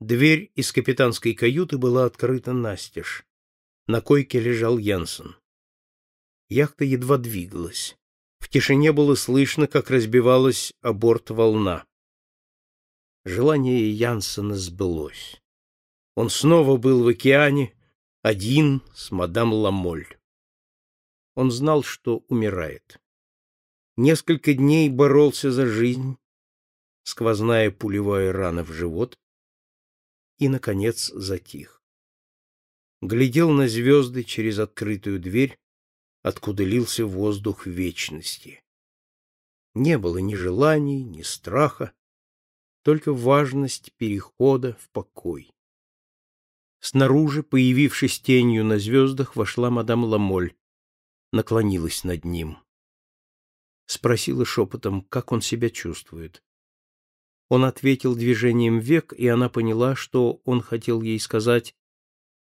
Дверь из капитанской каюты была открыта настежь. На койке лежал Янсен. Яхта едва двигалась. В тишине было слышно, как разбивалась о борт волна. Желание Янсена сбылось. Он снова был в океане, один с мадам Ламоль. Он знал, что умирает. Несколько дней боролся за жизнь, сквозная пулевая рана в живот, и, наконец, затих. Глядел на звезды через открытую дверь, откуда лился воздух вечности. Не было ни желаний, ни страха, только важность перехода в покой. Снаружи, появившись тенью на звездах, вошла мадам Ламоль, наклонилась над ним. Спросила шепотом, как он себя чувствует. Он ответил движением век, и она поняла, что он хотел ей сказать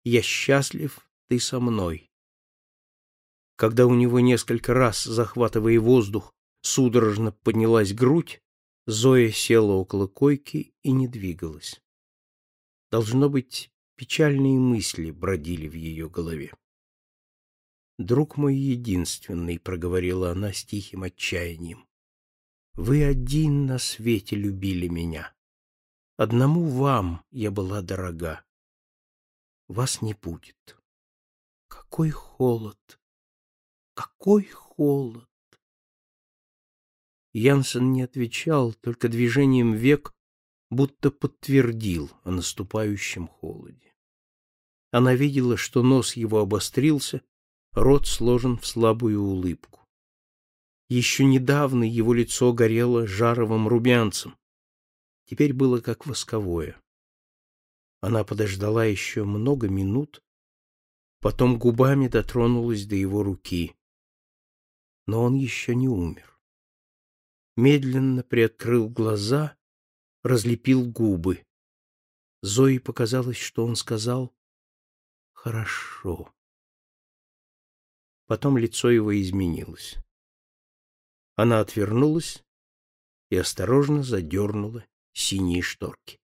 «Я счастлив, ты со мной». Когда у него несколько раз, захватывая воздух, судорожно поднялась грудь, Зоя села около койки и не двигалась. Должно быть, печальные мысли бродили в ее голове. «Друг мой единственный», — проговорила она с тихим отчаянием, вы один на свете любили меня. Одному вам я была дорога. Вас не будет. Какой холод! Какой холод! Янсен не отвечал, только движением век будто подтвердил о наступающем холоде. Она видела, что нос его обострился, рот сложен в слабую улыбку. Еще недавно его лицо горело жаровым румянцем. Теперь было как восковое. Она подождала еще много минут, потом губами дотронулась до его руки. Но он еще не умер. Медленно приоткрыл глаза, разлепил губы. Зои показалось, что он сказал «хорошо». Потом лицо его изменилось. Она отвернулась и осторожно задернула синие шторки.